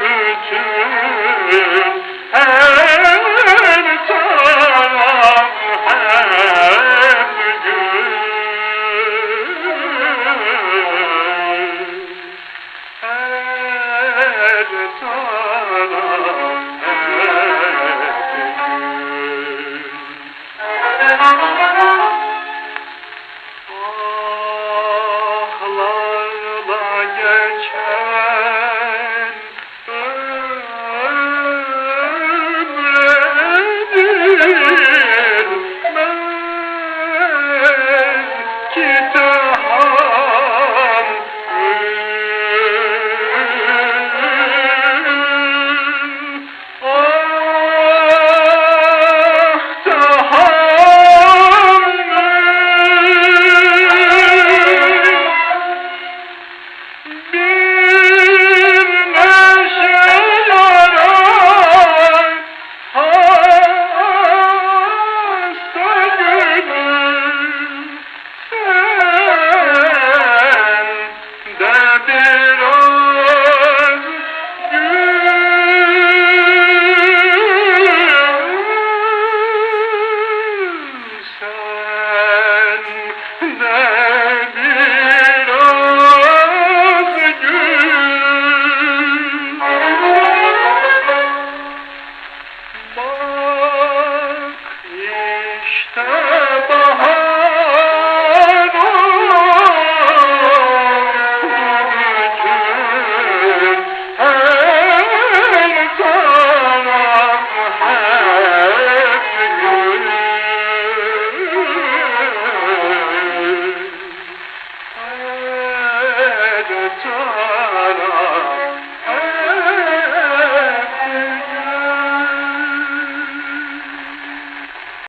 bütün her taraf hep gül her taraf geçer.